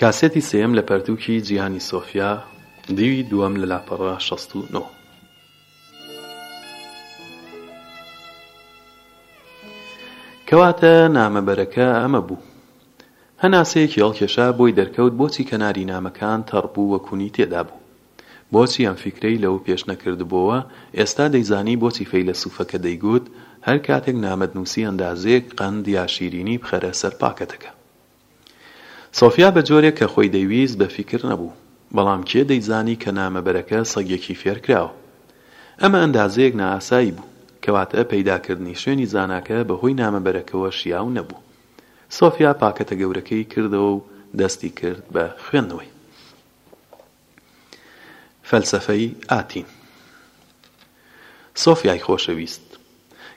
کاسێتی سێیەم لە پەرتووکی جیهانی سۆفیا، دیوی دووەم لە لاپەڕە شەست و نۆ. کەواتە نامەبەرەکە ئەمە بوو. هەناسەیەکی هەڵکێشا، بۆی دەرکەوت بۆچی کەناری نامەکان تەڕ بوو و کونی تێدا بوو. بۆچی ئەم فیکرەی لەو پێش نەکردبۆوە، ئێستا دەیزانی بۆچی فەیلەسووفەکە دەیگوت، هەر کاتێک نامەت نووسی ئەندازەیەک قەند یا شیرینی بخەرە سەر پاکەتەکە. سۆفیا بە جۆرێک کە خۆی دەیویست بە فیکر نەبوو. بەڵام کێ دەیزانی کە نامەبەرەکە سەگێکی فێرکراوە؟ ئەمە ئەندازەیەک نائاسایی بوو. کەواتە پەیداکردنی شوێنی زاناکە بە هۆی نامەبەرەکەوە شیاو نەبوو. سۆفیا پاکەتە گەورەکەی کردەوە و دەستی کرد بە خوێندنەوەی. فەلسەفەی ئاتین. سۆفیای خۆشەویست!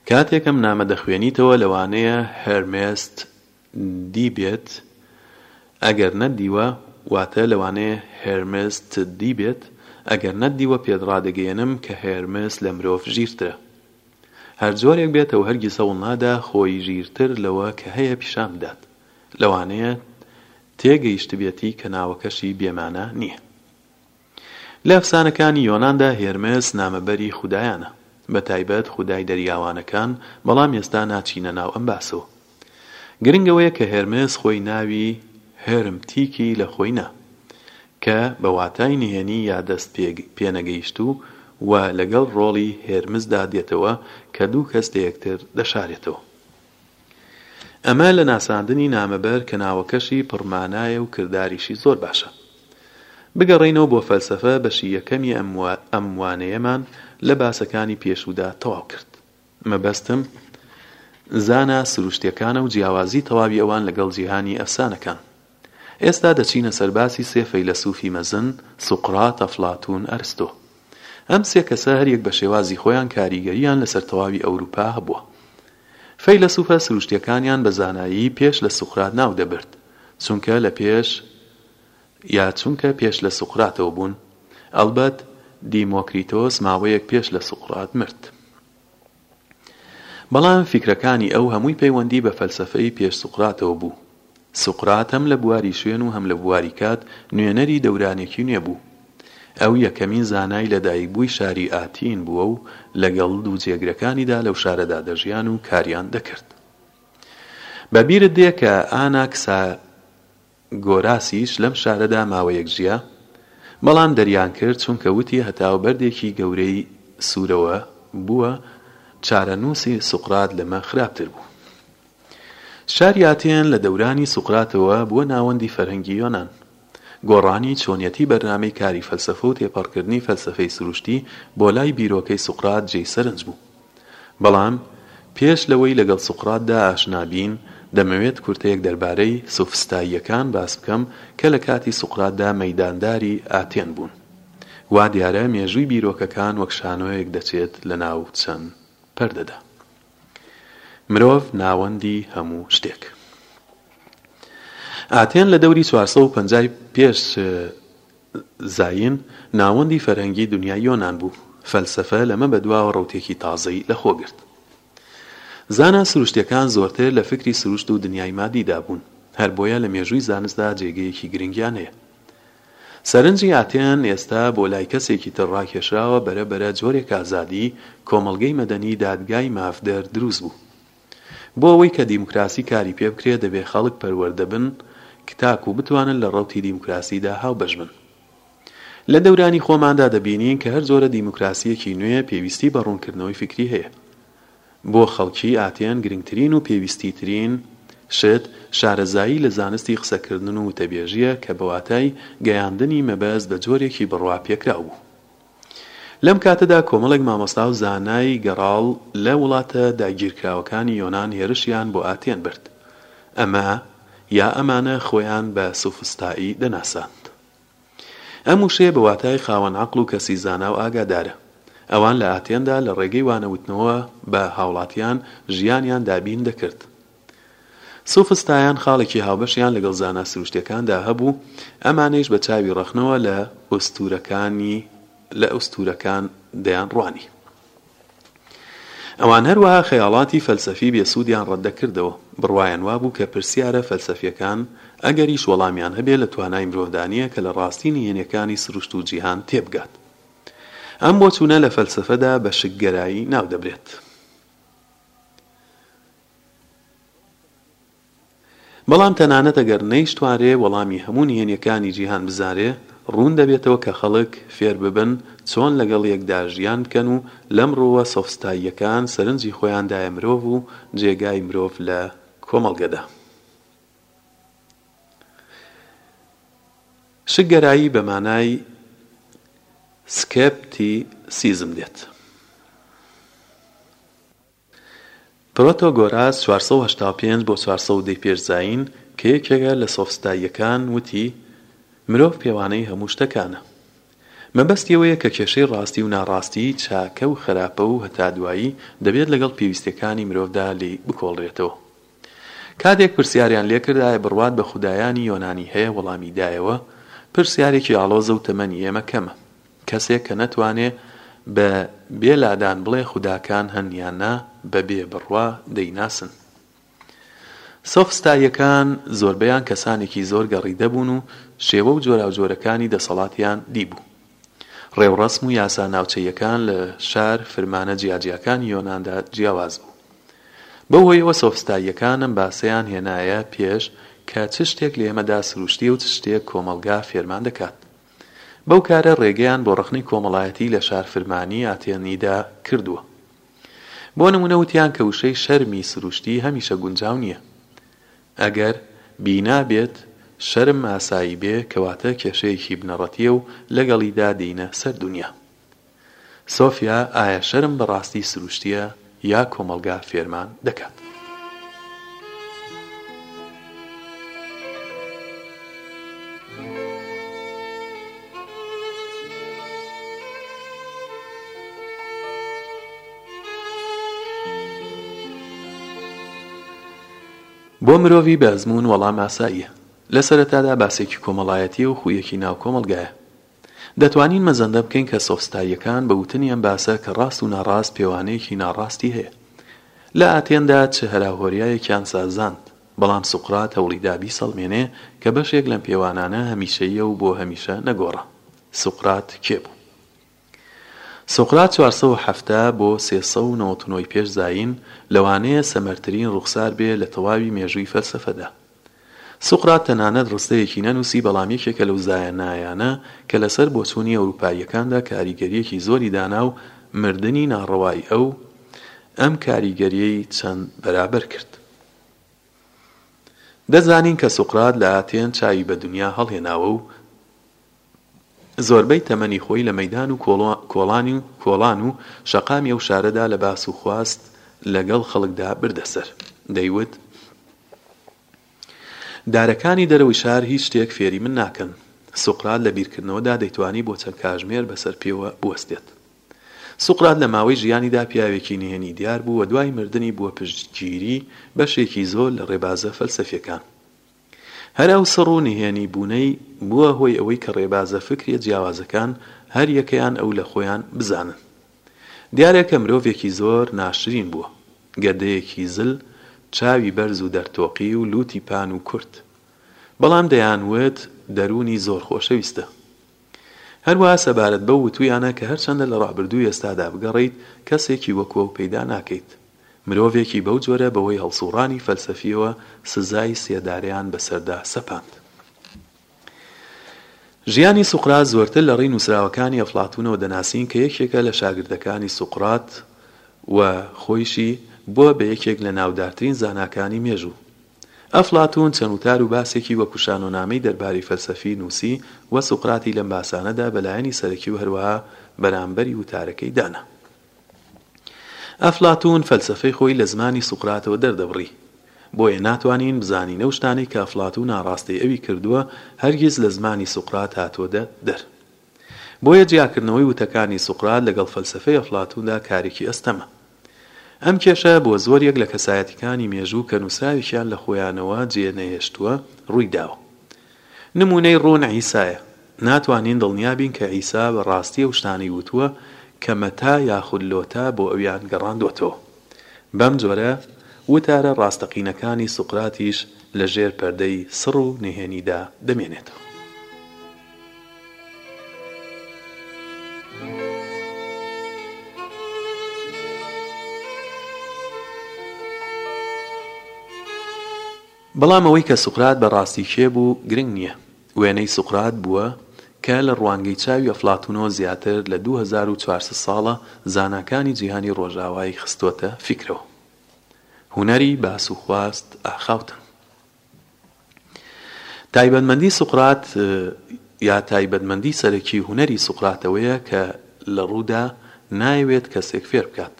کاتێک ئەم نامە دەخوێنیتەوە لەوانەیە هێرمێست، دی بێت، ئەگەر نەتدیوە واتە لەوانەیە هێرمێس ت دی بێت، ئەگەر نەتدیوە پێت ڕادەگەیەنم کە هێرمێس لە مرۆڤ ژیرترە. هەر جۆرێک بێتەوە هەرگیز هەوڵ نادا خۆی ژیرتر لەوە کە هەیە پیشان بدات. لەوانەیە تێگەیشتبێتی کە ناوەکەشی بێمانا نییە. لە ئەفسانەکانی یۆناندا هێرمێس نامەبەری خودایانە، بەتایبەت خودای دەریاوانەکان، بەڵام ئێستا ناچینە ناو ئەم باسەوە. گرنگ ئەوەیە کە هێرمێس خۆی ناوی هێرم تیکی لە خۆی نا، کە بە واتای نهێنی یا دەست پێنەگەیشتوو و لەگەڵ ڕۆڵی هێرمسدا دێتەوە کە دوو کەس لە یەکتر دەشارێتەوە. ئەمە لە ناساندنی نامەبەر کە ناوەکەشی پڕ مانایە و کرداریشی زۆر باشە. بگەڕێینەوە بۆ فەلسەفە بەشی یەکەمی ئەم ئەم وانەیەمان لە باسەکانی پێشوودا تەواو کرد. مەبەستم زانا سروشتیەکانە و جیاوازی تەواوی ئەوان لەگەڵ جیهانی ئەفسانەکان. ئێستا دەچینە سەر باسی سێ فەیلەسوفی مەزن، سوقرات، ئەفلاتون، ئەرستۆ. ئەم سێ کەسە هەریەک بە شێوازی خۆیان کاریگەرییان لەسەر تەواوی ئەوروپا هەبووە. فەیلەسوفە سروشتیەکانیان بە زانایی پێش لە سوقرات ناو دەبرد، چونکە لە پێش یا چونکە پێش لە سوقراتەوە بوون. ئەڵبەت دیمۆکریتۆس ماوەیەک پێش لە سوقرات مرد. بەڵام فیکرەکانی ئەو هەمووی پەیوەندی بە فەلسەفەی پێش سوقراتەوە بوو. سوقرات هەم لە بواری شوێن و هەم لە بواری کات نوێنەری دەورانێکی نوێ بوو. ئەو یەکەمین زانای لەدایکبووی شاری ئاتین بووە و لەگەڵ دوو جێگرەکانیدا لەو شارەدا دەژیان و کاریان دەکرد. بە بیرت دێ کە ئاناکسا. گۆراسیش لەم شارەدا ماوەیەک ژیا، بەڵام دەریانکرد، چونکە وتی هەتاو بەردێکی گەورەی سوورەوە بووە، چارەنووسی سوقرات لەمە خراپتر بوو. شاری ئاتێن لە دەورانی سوقراتەوە بووە ناوەندی فەرهەنگی یۆنان. گۆڕانی چۆنیەتی بەرنامەی کاری فەلسەفە و تێپەڕکردنی فەلسەفەی سروشتی بۆ لای بیرۆکەی سوقرات جێی سەرنج بوو. بەڵام پێش لەوەی لەگەڵ سوقراتدا ئاشنا بین، دەمەوێت کورتەیەک دەربارەی سوفستاییەکان باس بکەم کە لە کاتی سوقراتدا مەیدانداری ئاتێن بوون. وا دیارە مێژووی بیرۆکەکان وەک شانۆیەک دەچێت لە ناو چەند پەردەدا. مرۆڤ ناوەندی هەموو شتێک. ئاتێن لە دەوری چوار سەد و پەنجا ی پێش زین، ناوەندی فەرهەنگی دونیای یۆنان بوو. فەلسەفە لەمە بەدواوە ڕەوتێکی تازەی لە خۆ گرت. زانا سروشتیەکان زۆرتر لە فکری سروشت و دونیای مادیدا بوون. هەر بۆیە لە مێژووی زانستدا جێگەیەکی گرنگیان هەیە. سەرنجی ئاتێن ئێستا بۆ لای کەسێکی تر ڕاکێشراوە بەرە بەرە جۆرێک ئازادی، کۆمەڵگەی مەدەنی دادگای مافدەر دروست بوو. بۆ ئەوەی کە دیموکراسی کاری پێ بکرێ دەبێ خەڵک پەروەردە بن ک تاکوو بتوانن لە ڕەوتی دیموکراسی دا هاوبەش بن. لە دەورانی خۆمان دا دەبینین کە هەر جۆرە دیموکراسییەکی نوێ پێویستی بە ڕوونکردنەوەی فیکری هەیە. بۆ خەڵکی ئاتێن گرنگترین و پێویستی ترین شت شارەزایی لە زانستی قسە کردن و وتەبێژییە کە بە واتای گەیاندنی مەبەست بە جۆرێکی بڕوا پێکراو بوو. لەم کاتەدا کۆمەڵێک مامۆستا و زانای گەڕاڵ لە وڵاتە داگیرکراوەکانی یۆنان هێرشیان بۆ ئاتێن برد. ئەمە یا ئەمانە خۆیان بە سوفستائی دەناساند. ئەم وشەیە بە واتای خاوەن عەقڵ و کەسی زانا و ئاگادارە. ئەوان لە ئاتێندا لە ڕێگەی وانەوتنەوە بە هاوڵاتیان ژیانیان دابین دەکرد. سوفستایان خاڵێکی هاوبەشیان لەگەڵ زانا سروشتیەکاندا هەبوو، ئەمانەیش بە چاوی ڕەخنەوە لە ئوستورەکانی لە ئوستورەکان دەیان ڕوانی. ئەوان هەروەها خەیاڵاتی فەلسەفی بێ سوودیان ڕەت دەکردەوە، بڕوایان وابوو کە پرسیارە فەلسەفیەکان ئەگەریش وەڵامیان هەبێ لە توانای مرۆڤدا نیە کە لە ڕاستی نهێنیەکانی سروشت و جیهان تێبگات. ئەم بۆچوونە لە فەلسەفەدا بە شکگەرایی ناودەبرێت. بەڵام تەنانەت ئەگەر نەیشتوانرێ وەڵامی هەموو نهێنیەکانی جیهان بزانرێ، ڕوون دەبێتەوە کە خەڵک فێر ببن چۆن لەگەڵ یەکدا ژیان بکەن و لەم ڕووە سۆفستاییەکان سەرنجی خۆیان دایە مرۆڤ و جێگای مرۆڤ لە کۆمەڵگەدا. شکگەرایی بە مانای سکێپتیسیزم دێت. پرۆتۆگۆراس چوار سەد و هەشتا و پێنج بۆ چوار سەد و دە پێش زایین، کە یەکێکە لە سۆفستاییەکان، وتی، مرۆڤ پێوانەی هەموو شتەکانە. مەبەستی ئەوەیە کە کێشەی ڕاستی و ناڕاستی، چاکە و خراپە و هەتا دوایی، دەبێت لەگەڵ پێویستییەکانی مرۆڤدا لێی بکۆڵرێتەوە. کاتێک پرسیاریان لێ کرد ئایا بڕوات بە خودایانی یۆنانی هەیە، وەڵامی دایەوە، پرسیارێکی ئاڵۆزە و تەمەنی ئێمە کەمە. کەسێک کە نەتوانێ بە بێ لادان بڵێ خوداکان هەن یان نا بە بێ بڕوا دەیناسن. سۆفستاییەکان زۆربەیان کەسانێکی زۆر گەڕیدە بوون و شێوە و جۆراوجۆرەکانی دەسەڵاتیان دیبوو. ڕێوڕەسم و یاسا ناوچەییەکان لە شار فرمانە جیاجیاکانی یۆناندا جیاواز بوو. بەو هۆیەوە سۆفستاییەکان ئەم باسەیان هێنایە پێش کە چ شتێک لە ئێمەدا سروشتییە و چ شتێک کۆمەڵگا فێرمان دەکات. بەو کارە ڕێگەیان بۆ ڕەخنەی کۆمەڵایەتی لە شارفرمانی ئاتێنیدا کردووە. بۆ نموونە وتیان کە وشەی شەرمی سروشتی هەمیشە گونجاو نییە. ئەگەر بینا بێت شەرم ئاسایی بێ، کەواتە کێشەیەکی بنەڕەتییە و لەگەڵیدا دێینە سەر دونیا. سۆفیا، ئایا شەرم بە ڕاستی سروشتییە یا کۆمەڵگا فێرمان دەکات؟ بۆ مرۆڤی بەئەزموون وەڵام ئاساییە. لە سەرەتادا باسێکی کۆمەڵایەتییە و خوویەکی ناو کۆمەڵگایە. دەتوانین مەزەندە بکەین کە سۆفستاییەکان بە وتنی ئەم باسە کە ڕاست و ناڕاست پێوانەیەکی ناڕاستی هەیە. لە ئاتێندا چ هەراوهۆریایەکیان سازاند، بەڵام سوقرات هەوڵی دا بیسەڵمێنێ کە بەشێک لەم پێوانانە هەمیشەییە و بۆ هەمیشە نەگۆڕا. سوقرات کێ بوو؟ سوقرات چوار سەد و حەفتا بۆ سێ سەد و نەوەد و نۆ ی پێش زایین، لەوانەیە سەمەرترین ڕووخسار بێ لە تەواوی مێژووی فەلسەفەدا. سوقرات تەنانەت ڕستەیەکی نەنووسی، بەڵام یەکێکە لەو زایەنایانە کە لەسەر بۆچوونی ئەورووپاییەکاندا کاریگەرییەکی زۆری دانا و مردنی ناڕەوای ئەو ئەم کاریگەرییەی چەند بەرابەر کرد. دەزانین کە سوقرات لە ئاتێن چاوی بە دنیا هەڵهێناوە و، زۆربەی تەمەنی خۆی لە مەیدان و کۆڵان و کۆڵان و شەقامی ئەو شارەدا لە باس و خواست لە گەڵ خەڵکدا بردە سەر. دەیوت، دارەکانی دەرەوەی شار هیچ شتێک فێری من ناکەن. سوقرات لە بیرکردنەوەدا دەیتوانی بۆ چەند کاژمێر بە سەر پێوە بوەستێت. سوقرات لە ماوەی ژیانیدا پیاوێکی نهێنی دیار بوو و دوای مردنی بووە پشتگیری بەشێکی زۆر لە ڕێبازە فەلسەفیەکان. هەر ئەو سڕ و نهێنی بوونەی بووە هۆی ئەوەی کە ڕێبازە فکریە جیاوازەکان هەر یەکەیان ئەو لە خۆیان بزانن. دیارە کە مرۆڤێکی زۆر ناشرین بووە. گەدەیەکی زل، چاوی بەرز و دەرتۆقی و لووتی پان و کورت. بەڵام دەیان وت دەروونی زۆر خۆشەویستە. هەر وا سەبارەت بەو وتوویانە کە هەرچەندە لە ڕابردووی ئێستادا بگەڕێیت کەسێکی وەکوو ئەو پەیدا ناکەیت. مرۆڤێکی بەو جۆرە بەهۆی هەڵسووڕانی فەلسەفییەوە سزای سێدارەیان بەسەردا سەپاند. ژیانی سوقرات زۆرتر لە ڕێی نووسراوەکانی ئەفلاتوونەوە دەناسین کە یەکێکە لە شاگردەکانی سوقرات و خۆیشی بووە بە یەکێک لە ناودارترین زاناکانی مێژوو. ئەفلاتوون چەند وتار و باسێکی وەکوو شانۆنامەی دەربارەی فەلسەفی نووسی و سوقراتی لەم باسانەدا بە لایەنی سەرەکی و هەروەها بەرامبەری وتارەکەی دانا. ئەفلاتوون فەلسەفەی خۆی لە زمانی سوقراتەوە دەردەبڕی، بۆیە ناتوانین بزانین ئەو شتانەی کە ئەفلاتوون ئاڕاستەی ئەوی کردووە هەرگیز لە زمانی سوقرات هاتووەدە دەر. بۆیە جیاکردنەوەی وتەکانی سوقرات لەگەڵ فەلسەفەی ئەفلاتووندا کارێکی ئەستەمە. ئەم کێشە بۆ زۆریەک لە کەسایەتیکانی مێژوو کە نووسراوێکیان لە خۆیانەوە جێ نەهێشتووە ڕووی داوە. نموونەی ڕوون عیسایە. ناتوانین دڵنیا بین کە عیسا بە ڕاستی ئەو شتانەی وتووە کە مەتا یاخود لۆتا بۆ ئەویان گەڕاندووەتەوە. بەم جۆرە وتارە ڕاستەقینەکانی سوقراتیش لە ژێر پەردەی سڕ و نهێنیدا دەمێنێتەوە. بەڵام ئەوەی کە سوقرات بە ڕاستی کێ بوو گرنگ نییە. وێنەی سوقرات بووە کە لە ڕوانگەی چاوی ئەفلاتوونەوە زیاتر لە دوو هەزار و چوار سەد ساڵە زاناکانی جیهانی ڕۆژاوای خستۆتە فیکرەوە. هونەری باس و خواست ئاخاوتن. تایبەتمەندی سوقرات یا تایبەتمەندی سەرەکی هونەری سوقرات ئەوەیە کە لە ڕوودا نایەوێت کەسێک فێر بکات.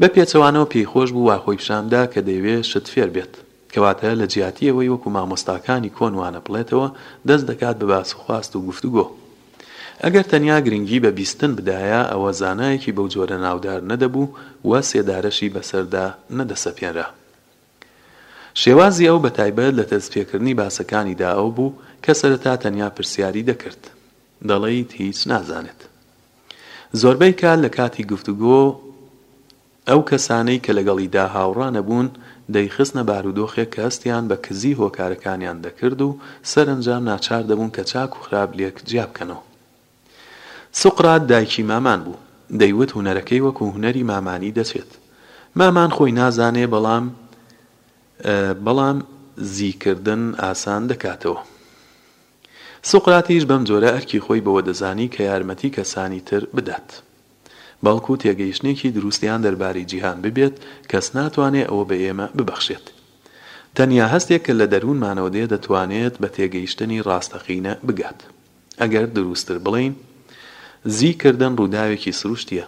بە پێچەوانەوە پێی خۆش بوو وا خۆی پیشان بدا کە دەیەوێ شت فێر بێت. کەواتە لە جیاتی ئەوەی وەکوو مامۆستاکانی کۆن وانە بڵێتەوە، دەست دەکات بە باس و خواست و گفتوگۆ. ئەگەر تەنیا گرنگی بە بیستن بدایە، ئەوە زانایەکی بەو جۆرە ناودار نەدەبوو و سێدارەشی بەسەردا نەدەسەپێنرا. شێوازی ئەو بە تایبەت لە تەزفیەکردنی باسەکانیدا ئەو بوو کە سەرەتا تەنیا پرسیاری دەکرد، دەڵێیت هیچ نازانێت. زۆربەی کات لە کاتی گفتوگۆ ئەو کەسانەی کە لەگەڵیدا هاوڕا نەبوون دەیخستنە بارودۆخێک کە هەستیان بە کزی هۆکارەکانیان دەکرد و سەرەنجام ناچار دەبوون کە چاک و خراپ لێک جیا بکەنەوە. سوقرات دایکی مامان بوو، دەیوت هونەرەکەی وەکوو هونەری مامانی دەچێت. مامان خۆی نازانێ بەڵام بەڵام زیکردن ئاسان دەکاتەوە. سوقراتیش بەم جۆرە ئەرکی خۆی بەوە دەزانی کە یارمەتی کەسانی تر بدات بەڵکو تێگەیشتنێکی دروستیان دەربارەی جیهان ببێت کەس ناتوانێ ئەوە بە ئێمە ببەخشێت تەنیا هەستێک کە لە دەروونمانەوە دێ دەتوانێت بە تێگەیشتنی ڕاستەقینە بگات ئەگەر دروستتر بڵێین زی کردن ڕووداوێکی سروشتیە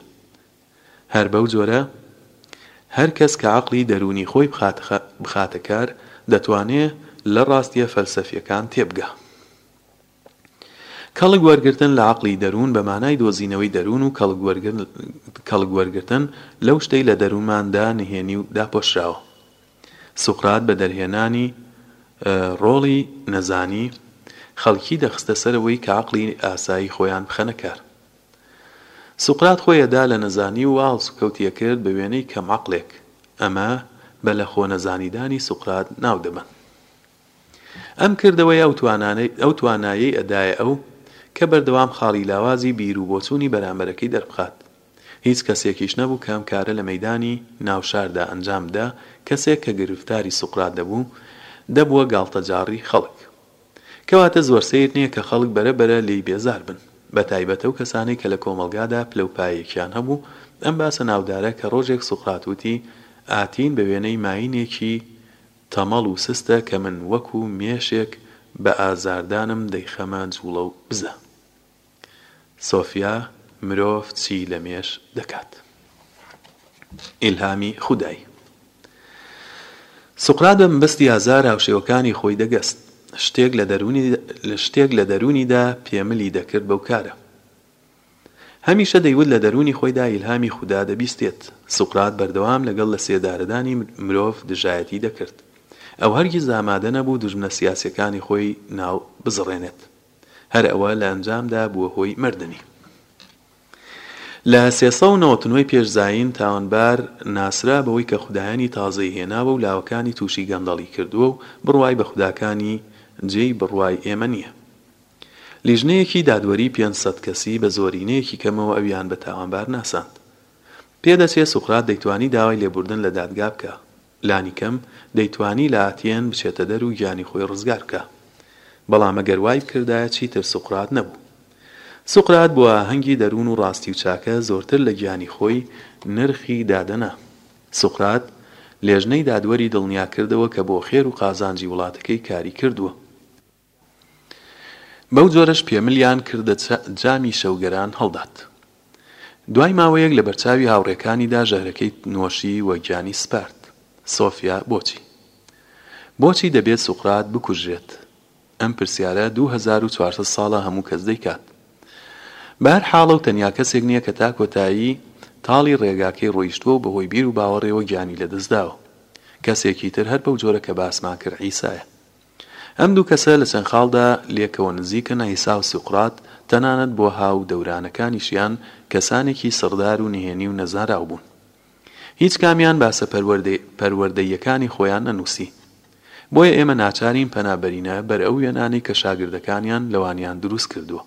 هەر بەو جۆرە هەر کەس کە عەقڵی دەروونی خۆی بخاتە کار دەتوانێ لە ڕاستییە فەلسەفییەکان تێبگا. کەڵک وەرگرتن لە عەقڵی دەروون بە مانای دۆزینەوەی دەروون و کەڵک وەرگرتن لەو شتەی لە دەروونمان دا نهێنی و داپۆشراوە. سوقرات بە دەرهێنانی ڕۆڵی نەزانی خەڵکی دەخستە سەر ئەوەی کە عەقڵی ئاسایی خۆیان بخەنە کار. سوقرات خۆی ئەدا لە نەزانی و وا هەڵسوکەوتی ئەکرد بە وێنەی کەم عەقڵێک، ئەمە بە لە خۆ نەزانیدانی سوقرات ناو دەبەن. ئەم کردەوەیە ئەو توانایەی ئەدایە ئەو کە بەردەوام خاڵی لاوازی بیر و بۆچوونی بەرامبەرەکەی دەربخات. هیچ کەسێکیش نەبوو کە ئەم کارە لە مەیدانی ناو شاردا ئەنجام بدا، کەسێک کە گرفتاری سوقرات دەبوو، دەبووە گاڵتەجاڕی خەڵک. کەواتە زۆر سەیر نیە کە خەڵک بەرە بەرە لێی بێزار بن بە تایبەت ئەو کەسانەی کە لە کۆمەڵگادا پلە و پایەیەکیان هەبوو ئەم باسە ناودارە کە ڕۆژێک سوقرات وتی ئاتین بە وێنەی ماینێکی تەمەڵ و سستە کە من وەکو مێشێک بە ئازاردانم دەیخەمە جوڵە و بزە. سۆفیا مرۆڤ چی لە مێش دەکات؟ ئیلهامی خودای سوقرات بە مەبەستی ئازار هاوشێوەکانی خۆی دەگەست. شتێک لە دەروونی شتێک لە دەروونیدا پێملی دەکرد بەو کارە. هەمیشە دەیوت لە دەروونی خۆیدا ئیلهامی خودا دەبیستێت. سوقرات بەردەوام لەگەڵ لەسێدارەدانی مرۆڤ دژایەتی دەکرد. ئەو هەرگیز ئامادە نەبوو دوژمنە سیاسییەکانی خۆی ناو بزڕێنێت. هەر ئەوە لە ئەنجامدا بووە هۆی مردنی. لە سێ سەد و نەوەد و نۆ پێش زایین تاوانبار ناسرا بەوەی کە خودایانی تازەی هێناوە و لاوەکانی تووشی گەندەڵی کردووە و بڕوای بە خوداکانی جێی بڕوای ئێمە نییە. لیژنەیەکی دادوەری پێنج سەد کەسی بە زۆرینەیەکی کەمەوە ئەویان بە تاوانبار ناساند. پێدەچێ سوقرات دەیتوانی داوای لێبوردن لە دادگا بکا. لانیکەم دەیتوانی لە ئاتیێن بچێتە دەر و گیانی خۆی ڕزگار بکا. بەڵام ئەگەر وای بکردایە چیتر سوقرات نەبوو. سوقرات بۆ ئاهەنگی دەروون و ڕاستی و چاکە زۆرتر لە گیانی خۆی نرخی دادەنا. سوقرات لێژنەی دادوەری دڵنیا کردەوە کە بۆ خێر و قازانجی وڵاتەکەی کاری کردووە. بەو جۆرەش پێملیان کردە چ جامی شەوگەران هەڵدات. دوای ماوەیەک لە بەرچاوی هاوڕێکانیدا ژەهرەکەی نۆشی و گیانی سپارد. سۆفیا، بۆچی؟ بۆچی دەبێت سوقرات بکوژرێت؟ ئەم پرسیارە دوو هەزار و چوار سەد ساڵە هەموو کەس دەیکات. بە هەر حاڵ ئەو تەنیا کەسێک نییە کە تا کۆتایی تاڵی ڕێگاکەی ڕۆیشتووە و بە هۆی بیر و باوەڕیەوە گیانی لەدەست داوە. کەسێکی تر هەر بەو جۆرە کە باسمان کرد عیسایە. ئەم دوو کەسە لە چەند خاڵدا لێکەوە نزیکن، عیسا و سوقرات، تەنانەت بۆ هاو دەورانەکانیشیان کەسانێکی سڕدار و نهێنی و نەزانراو بوون. هیچ کامیان باسە پەروەردە پەروەردەییەکانی خۆیان نەنووسی. بۆیە ئێمە ناچارین پەنا بەرینە بەر ئەو وێنانەی کە شاگردەکانیان لەوانیان دروست کردووە.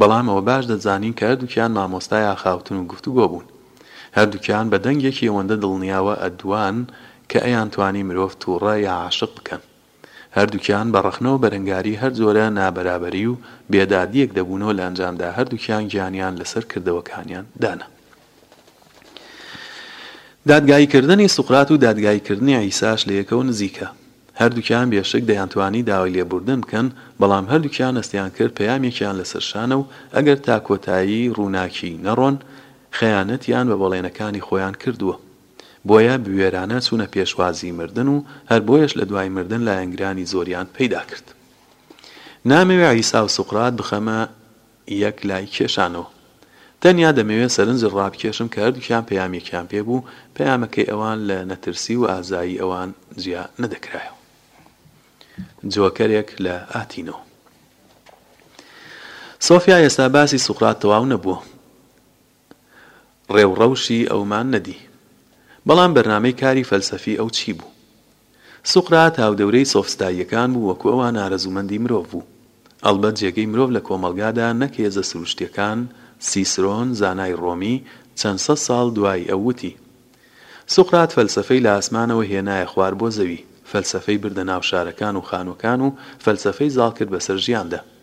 بەڵام ئەوە باش دەتزانین کە هەردووکیان مامۆستای ئاخاوتن و گفتوگۆ بوون. هەردووکیان بە دەنگێکی ئەوەندە دڵنیاوە ئەدوان کە ئەیانتوانی مرۆڤ تووڕە یا عاشق بکەن. هەردووکیان بە ڕەخنەوە بەرەنگاری هەر جۆرە نابەرابەری و بێدادییەک دەبوونەوە لە ئەنجامدا هەردووکیان گیانیان لەسەر کردەوەکانیان دانا. دادگاییکردنی سوقرات و دادگاییکردنی عیساش لە یەکەوە نزیکە. هەردووکیان بێشک دەیانتوانی داوای لێبووردن بکەن، بەڵام هەردووکیان هەستیان کرد پەیامێکیان لەسەر شانە و ئەگەر تا کۆتایی ڕووناکی نەڕۆن، خەیانەتیان بە بەڵێنەکانی خۆیان کردووە. بۆیە بوێرانە چوونە پێشوازی مردن و هەر بۆیەش لە دوای مردن لایەنگرانی زۆریان پەیدا کرد. نامەوێ عیسا و سوقرات بخەمە یەک لای کێشانەوە. تەنیا دەمەوێت سەرنجت ڕابکێشم کە هەردووکیان پەیامێکیان پێ بوو، پەیامەکەی ئەوان لە نەترسی و ئازایی ئەوان جیا نەدەکرایەوە. جۆکەرێک لە ئاتینۆ. سۆفیا ئێستا باسی سوقرات تەواو نەبووە. ڕێوڕەوشی ئەومان نەدی. بەڵام بەرنامەی کاری فەلسەفی ئەو چی بوو؟ سوقرات هاودەورەی سۆفستاییەکان بوو وەکو ئەوان ئارەزوومەندی مرۆڤ بوو. ئەڵبەت جێگەی مرۆڤ لە کۆمەڵگادا نەک هێزە سروشتیەکان، سیسرۆن، زانای ڕۆمی، چەند سەد ساڵ دوای ئەو وتی. سوقرات فەلسەفەی لە ئاسمانەوە هێنایە خوار بۆ زەوی، فەلسەفەی بردە ناو شارەکان و خانوەکان و فەلسەفەی زاڵ کرد بەسەر ژیاندا.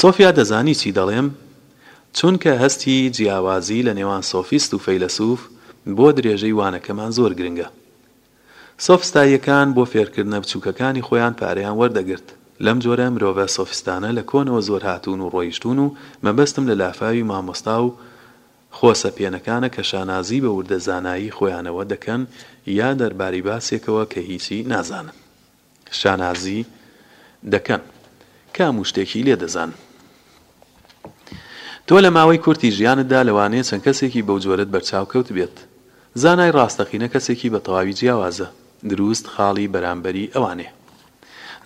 سۆفیا دەزانی چی دەڵێم؟ چونکە هەستی جیاوازی لە نێوان سۆفیست و فەیلەسوف بۆ درێژەی وانەکەمان زۆر گرنگە. سۆفستاییەکان بۆ فێرکردنە بچووکەکانی خۆیان پارەیان وەردەگرت. لەم جۆرە مرۆڤە سۆفیستانە لە کۆنەوە زۆر هاتوون و ڕۆیشتوون و مەبەستم لە لافاوی مامۆستا و خۆسەپێنەکانە کە شانازی بە وردە زانایی خۆیانەوە دەکەن یا دەرباری باسێکەوە کە هیچی نازانن. شانازی دەکەن کام و شتێکی لێ دەزان؟ تۆ لە ماوەی کورتی ژیانتدا لەوانەیە چەند کەسێکی بەو جۆرەت بەرچاو کەوتبێت زانای ڕاستەقینە کەسێکی بە تەواوی جیاوازە دروست خاڵی بەرامبەری ئەوانێ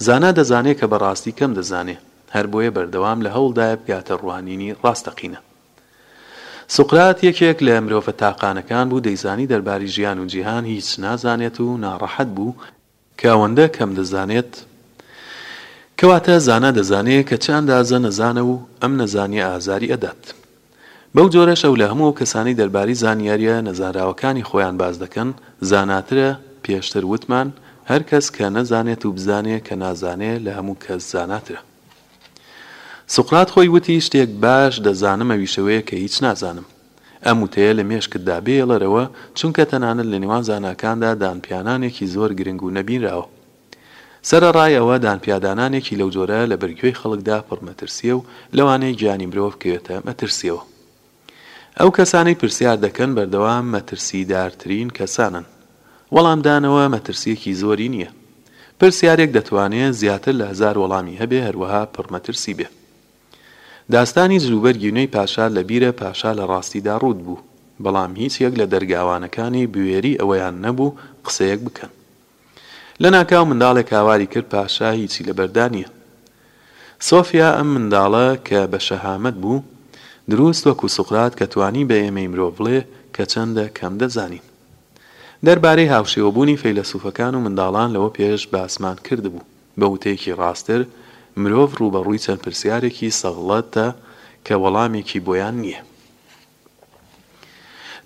زانا دەزانێ کە بەڕاستی کەم دەزانێ هەر بۆیە بەردەوام لە هەوڵدایە بگاتە ڕوانینی ڕاستەقینە سوقرات یەکێک لە مرۆڤە تاقانەکان بوو دەیزانی دەرباری ژیان و جیهان هیچ نازانێت و ناڕەحەت بوو کە ئەوەندە کەم دەزانێت، کەواتە زانا دەزانێ کە چ ئەندازە نەزانە و ئەم نەزانیە ئازاری ئەدات. بەو جۆرەش ئەو لە هەموو ئەو کەسانەی دەرباری زانیاریە نەزانراوەکانی خۆیان باس دەکەن زاناترە، پێشتر وتمان هەر کەس کە نەزانێت و بزانێ کە نازانێ لە هەموو کەس زاناترە. سوقرات خۆی وتی شتێک باش دەزانم ئەویش ئەوەیە کە هیچ نازانم. ئەم وتەیە لە مێشکتدا بێڵەرەوە، چونکە تەنانەت لە نێوان زاناکاندا دانپیانانێکی زۆر گرنگ و نەبینراوە. سەرەڕای ئەوە دانپیادانانێکی لەو جۆرە لە بەرگوێی خەڵکدا پڕ مەترسییە و لەوانەیە گیانی مرۆڤ بکەوێتە مەترسییەوە. ئەو کەسانەی پرسیار دەکەن بەردەوام مەترسیدارترین کەسانن. وەڵامدانەوە مەترسییەکی زۆری نییە. پرسیارێک دەتوانێ زیاتر لە هەزار وەڵامی هەبێ هەروەها پڕ مەترسی بێ. داستانی زووبەر گینۆی پاشا لە بیرە پاشا لە ڕاستیدا ڕووت بوو، بەڵام هیچ یەک لە دەرگاوانەکانی بوێری ئەوەیان نەبوو قسەیەک بکەن. لە ناکاو منداڵێک هاواری کرد پاشا هیچی لە بەردا نییە. سۆفیا ئەم منداڵە کە بە شەهامەت بوو، دروست وەکوو سوقرات کە توانی بە ئێمەی مرۆڤ بڵێ کە چەندە کەم دەزانین. دەربارەی هاوشێوەبوونی فەیلەسووفەکان و منداڵان لەوە پێش باسمان کردبوو. بە وتەیەکی ڕاستتر، مرۆڤ ڕووبەڕووی چەند پرسیارێکی سەغڵەتە کە وەڵامێکی بۆیان نییە.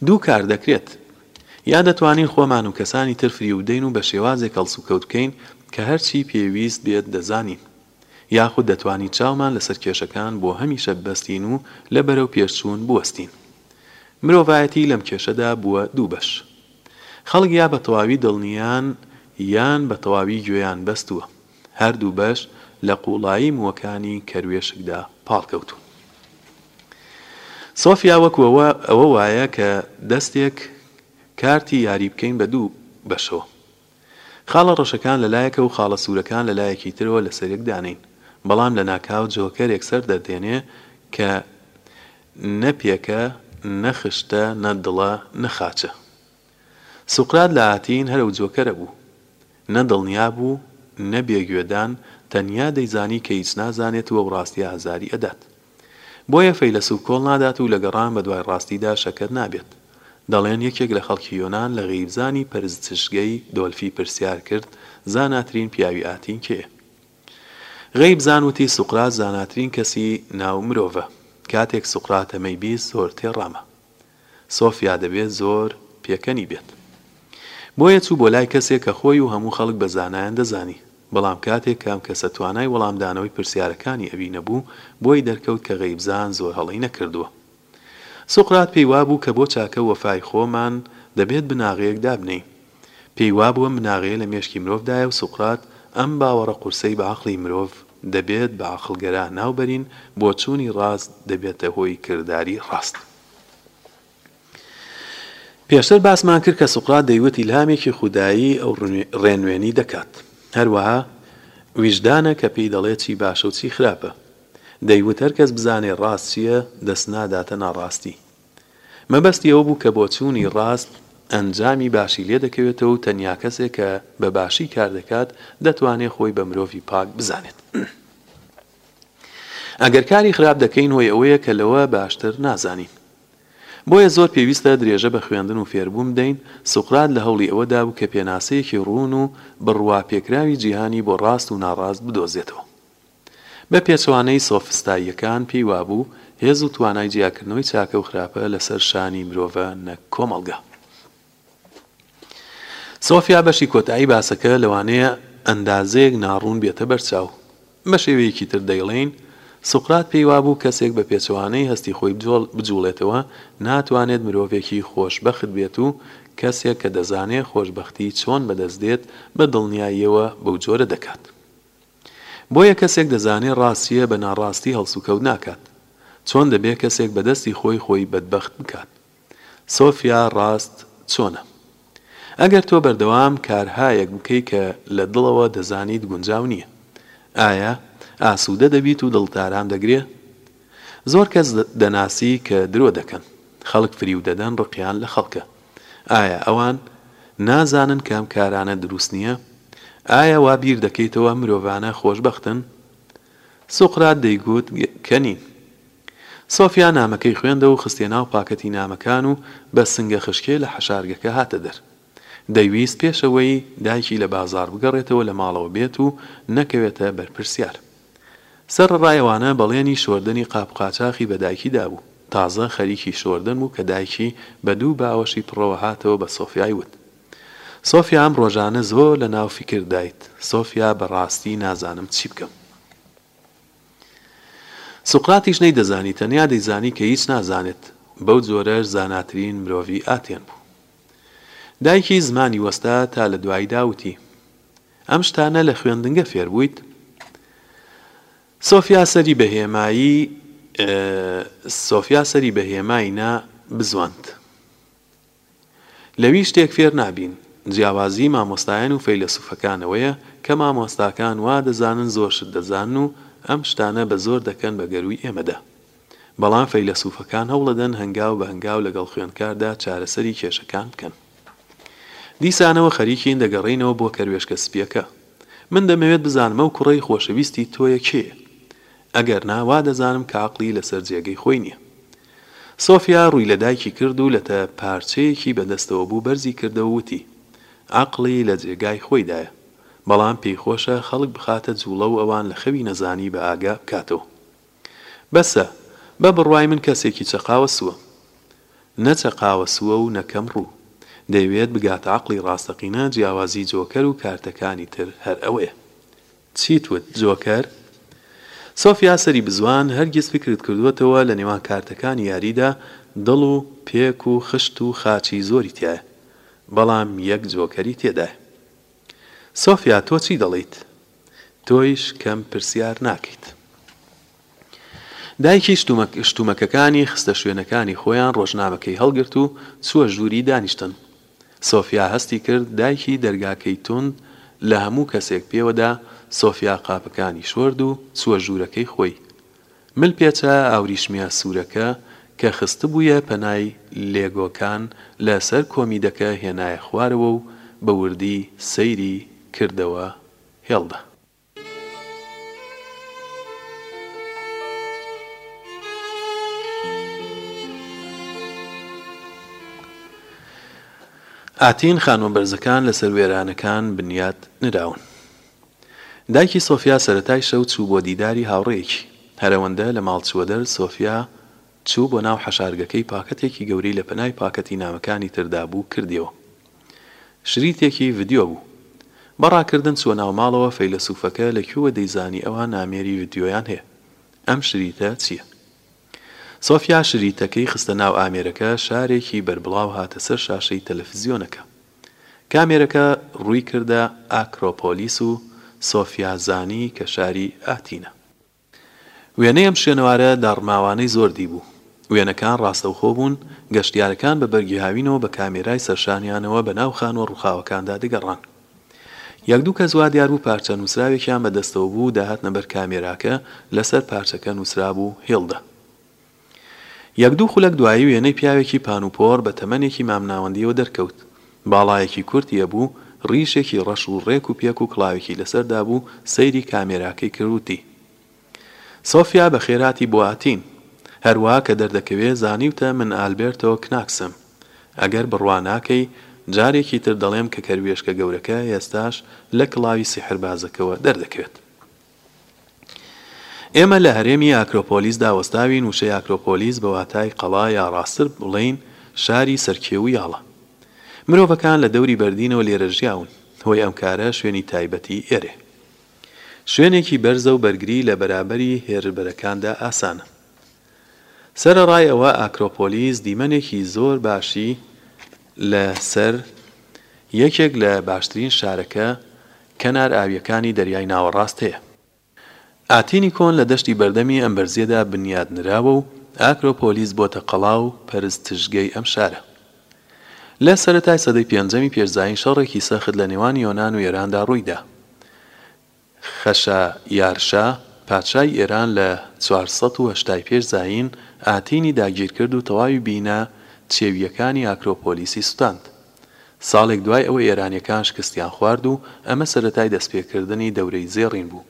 دوو کار دەکرێت، یا دەتوانین خۆمان و کەسانی تر فریوبدەین و بە شێوازێک هەڵسوکەوت بکەین کە هەرچی پێویست بێت دەزانین، یاخود دەتوانین چاومان لەسەر کێشەکان بۆ هەمیشە ببەستین و لە بەرەوپێشچوون بوەستین. مرۆڤایەتی لەم کێشەدا بووە دوو بەش. خەڵک یا بە تەواوی دڵنیان یان بە تەواوی گوێیان بەستووە. هەردوو بەش لە قووڵایی مووەکانی کەروێشکدا پاڵکەوتوون. سۆفیا وەکو ئەوە وایە کە دەستێک کارتی یاری بکەین بە دوو بەشەوە. خاڵە ڕەشەکان لە لایەکە و خاڵە سوورەکان لە لایەکی ترەوە لەسەریەک دانێین بەڵام لە ناکاو جۆکەرێک سەر دەردێنێ کە نە پێکە نە خشتە نە دڵە نە خاچە سوقرات لە ئاتین هەر ئەو جۆکەرە بوو نە دڵنیا بوو نە بێ گوێدان تەنیا دەیزانی کە هیچ نازانێت و ئەو ڕاستیە ئازاری ئەدات. بۆیە فەیلەسوف کۆڵ نادات و لە گەڕان بە دوای ڕاستیدا شەکەت نابێت. دەڵێن یەکێک لە خەڵکی یۆنان لە غیبزانی پەرزچشگەی دۆلفی پرسیار کرد، زاناترین پیاوی ئاتین کێیە؟ غیبزان وتی سوقرات زاناترین کەسی ناو مرۆڤە. کاتێک سوقرات ئەمەی بیست زۆر تێڕاما. سۆفیا دەبێت زۆر پێکەنی بێت. بۆیە چوو بۆ لای کەسێک کە خۆی و هەموو خەڵک بە زانایان دەزانی. بەڵام کاتێک کە ئەم کەسە توانای وەڵامدانەوەی پرسیارەکانی ئەوی نەبوو، بۆی دەرکەوت کە غەیبزان زۆر هەڵەی نەکردووە. سوقرات پێی وابوو کە بۆ چاکە و وەفای خۆمان، دەبێت بناغەیەک دابنێین. پێی وابوو ئەم بناغەیە لە مێشکی مرۆڤدایە و سوقرات ئەم باوەڕە قورسەی بە عەقڵی مرۆڤ، دەبێت بە عەقڵگەرا ناو بەرین، بۆچوونی ڕاست دەبێتە هۆی کرداری ڕاست. پێشتر باسمان کرد کە سوقرات دەیوت ئیلهامێکی خودایی ئەو ڕێنوێنی دەکات. هەروەها ویژدانە کە پێی دەڵێت چی باشە و چی خراپە. دەیوت هەر کەس بزانێت ڕاست چییە، دەست ناداتە ناڕاستی. مەبەستی ئەوە بوو کە بۆچوونی ڕاست ئەنجامی باشی لێ دەکەوێتەوە و تەنیا کەسێک کە بە باشی کار دەکات دەتوانێت خۆی بە مرۆڤی پاک بزانێت. ئەگەر کاری خراپ دەکەین هۆی ئەوەیە کە لەوە باشتر نازانین. بۆیە زۆر پێویستە درێژە بە خوێندن و فێربوون بدەین، سوقرات لە هەوڵی ئەوە دابوو کە پێناسەیەکی ڕوون و بڕوا پێکراوی جیهانی بۆ ڕاست و ناڕاست بدۆزێتەوە. بە پێچەوانەی سۆفستاییەکان پێی وابوو هێز و توانای جیاکردنەوەی چاکە و خراپە لەسەر شانی مرۆڤە نەک کۆمەڵگە. سۆفیا بەشی کۆتایی باسەکە لەوانەیە ئەندازەیەک ناڕوون بێتە بەرچاو. بە شێوەیەکی تر دەیڵێین، سوقرات پێی وابوو کەسێک بە پێچەوانەی هەستی خۆی بجووڵێتەوە ناتوانێت مرۆڤێکی خۆشبەخت بێت و کەسێک کە دەزانێت خۆشبەختی چۆن بەدەست دێت بە دڵنیاییەوە بەو جۆرە دەکات. بۆیە کەسێک دەزانێت ڕاست چییە بە ناڕاستی هەڵسوکەوت ناکات. چۆن دەبێت کەسێک بە دەستی خۆی خۆی بەدبەخت بکات؟ سۆفیا ڕاست چۆنە؟ ئەگەر تۆ بەردەوام کارهایەک بکەی کە لە دڵەوە دەزانیت گونجاو نییە، ئایا ئاسوودە دەبیت و دڵت ئارام دەگرێ؟ زۆر کەس دەناسی کە درۆ دەکەن، خەڵک فریو دەدەن ڕقیان لە خەڵکە، ئایا ئەوان نازانن کە ئەم کارانە دروست نییە؟ ئایا وا بیر دەکەیتەوە ئەم مرۆڤانە خۆشبەختن؟ سوقرات دەیگوت کە نین. سۆفیا نامەکەی خوێندەوە و خستیە ناو پاکەتی نامەکان و بە سنگە خشکێ لە حەشارگەکە هاتە دەر. دەیویست پێش ئەوەی دایکی لە بازاڕ بگەڕێتەوە لە ماڵەوە بێت و نەکەوێتە بەر پرسیار. سەرەڕای ئەوانە بەڵێنی شۆردنی قاپ قاچاخی بە دایکی دابوو. تازە خەریکی شۆردن بوو کە دایکی بە دوو باوەشی پڕەوە هاتەوە بە سۆفیای وت. سۆفیا ئەم ڕۆژانە زۆر لە ناو فیکر دایت سۆفیا بە ڕاستی نازانم چی بکەم. سوقراتیش نەیدەزانی تەنیا دەیزانی کە هیچ نازانێت بەو جۆرەش زاناترین مرۆڤی ئاتێن بوو. دایکی زمانی وەستا تا لە دواییدا وتی ئەم شتانە لە خوێندنگە فێر بوویت؟ سۆفیا سەری بە هێمایی سۆفیا سەری بە هێمای نا بزواند. لەوی شتێک فێر نابین. جیاوازی مامۆستایان و فەیلەسوفەکانەوەیە کە مامۆستاکان وا دەزانن زۆر شت دەزانن و ئەم شتانە بە زۆر دەکەن بە گەرووی ئێمەدا. بەڵام فەیلەسوفەکان هەوڵەدەن هەنگاو بە هەنگاو لەگەڵ خوێندکاردا چارەسەری کێشەکان بکەن. دیسانەوە خەریکین دەگەڕێینەوە بۆ کەروێشکە سپییەکە. من دەمەوێت بزانم ئەو کوڕەی خۆشەویستی تۆیە کێیە؟ ئەگەر نا وا دەزانم کە عەقڵی لەسەر جێگەی خۆی نییە. سۆفیا ڕووی لە دایکی کرد و لەتە پارچەیەکی بە دەستەوە بوو بەرزی کردەوە و وتی، عەقڵی لە جێگای خۆیدایە، بەڵام پێی خۆشە خەڵک بخاتە جووڵە و ئەوان لە خەوی نەزانی بە ئاگا بکاتەوە. بەسە، بە بڕوای من کەسێکی چەقاوەسووە. نە چەقاوەسووە و نە کەمڕوو. دەیەوێت بگاتە عەقڵی ڕاستەقینە، جیاوازیی جۆکەر و کارتەکانی تر هەر ئەوەیە. چیت وت جۆکەر؟ سۆفیا سەری بزوان، هەرگیز فیکرت کردووەتەوە لە نێوان کارتەکانی یاریدا دڵ و پێک و خشت و خاچی زۆری تیایە بەڵام یەک جۆکەری تێدایە سۆفیا تۆ چی دەڵێیت تۆیش کەم پرسیار ناکەیت. دایکی شتومەکەکانی خستە شوێنەکانی خۆیان ڕۆژنامەکەی هەڵگرت و چووە ژووری دانیشتن. سۆفیا هەستی کرد دایکی دەرگاکەی توند لە هەموو کەسێک پێوە دا، سۆفیا قاپەکانی شۆرد و چووە ژوورەکەی خۆی. مل پێچە ئاوریشمییە سوورەکە کە خستبوویە پەنای لێگۆکان لە سەر کۆمیدەکە هێنایە خوارەوە و بە وردی سەیری کردەوە هێڵدا. ئاتین خانمە بەرزەکان لەسەر وێرانەکان بنیات نراون. دایکی سۆفیا سەرەتای شەو چوو بۆ دیداری هاوڕێیەکی. هەرەوەندە لە ماڵ چووەدەر سۆفیا چوو بۆ ناو حەشارگەکەی پاکەتێکی گەورەی لە پەنای پاکەتی نامەکانی تردا بوو کردیەوە شریتێکی ڤدیۆ بوو بە ڕاکردن چووە ناو ماڵەوە فەیلەسوفەکە لە کوێوە دەیزانی ئەوان نامێری ڤدیۆیان هەیە ئەم شریتە چیە سۆفیا شریتەکەی خستە ناو ئامێرەکە شارێکی بەربڵاو هاتە سەر شاشەی تەلەفزیۆنەکە کامێرەکە ڕووی کردە ئاکرۆپۆلیس و سۆفیا زانی کە شاری ئاتینە. وێنەی ئەم شوێنەوارە داڕماوانەی زۆر دیبوو. وێنەکان ڕاستەوخۆ بوون، گەشتیارەکان بە بەرگی هاوینەوە بە کامێرای سەرشانیانەوە بە ناو خانووە ڕووخاوەکاندا دەگەڕان. یەک دوو کەس وا دیار بوو پارچە نووسراوێکیان بە دەستەوە بوو، دەهاتنە بەر کامێراکە، لەسەر پارچەکە نووسرابوو، هیڵدە. یەک دوو خولەک دوایی وێنەی پیاوێکی پان و پۆڕ بە تەمەنێکی مام ناوەندییەوە دەرکەوت. باڵایەکی کورتی هەبوو، ڕیشێکی ڕەش و ڕێک و پێک و کڵاوێکی لەسەر دابوو، سەیری کامێراکەی کرد وتی. سۆفیا بەخێرهاتی بۆ ئاتین. هەروا کە دەردەکەوێ زانیوتە من ئالبێرتۆ کناکسم. ئەگەر بڕوا ناکەی جارێکی تر دەڵێم کە کەروێشکە گەورەکە ئێستاش لە کڵاوی سیحربازەکەوە دەردەکەوێت. ئێمە لە هەرێمی ئاکرۆپۆلیسدا وەستاوین، وشەی ئاکرۆپۆلیس بە واتای قەڵا یا ڕاستتر بڵێین شاری سەر کێو و یاڵە. مرۆڤەکان لە دەوری بەردینەوە لێرە ژیاون. هۆی ئەم کارە شوێنی تایبەتی ئێرەیە. شوێنێکی بەرزە و بەرگری لە بەرابەری هێرشبەرەکاندا ئاسانە. سەرەڕای ئەوە ئاکرۆپۆلیس دیمەنێکی زۆر باشی لە سەر یەکێک لە باشترین شارەکە کەنار ئاوییەکانی دەریای ناوەڕاست هەیە. ئاتینی کۆن لە دەشتی بەردەمی ئەمبەرزیەدا بنیات نراوە و ئاکرۆپۆلیس بۆتە قەڵا و پەرستشگەی ئەم شارە. لە سەرەتای سەدەی پێنجەمی پێش زایین شەڕێکی سەخت لە نێوان یۆنان و ئێراندا ڕووی دا. خەشایارشا، پادشای ئێران لە چوار سەد و هەشتا ی پێش زایین ئاتینی داگیرکرد و تەواوی بینا چێوییەکانی ئاکرۆپۆلیسی سوتاند. ساڵێک دوای ئەوە ئێرانیەکان شکستیان خوارد و ئەمە سەرەتای دەستپێکردنی دەورەی زێڕین بوو.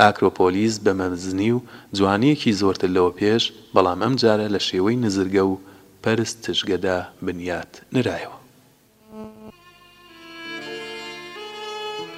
ئاکرۆپۆلیس بە مەزنی و جوانیەکی زۆرتر لەوە پێش، بەڵام ئەم جارە لە شێوەی نزرگە و پەرست تشگەدا بنیات نرایەوە.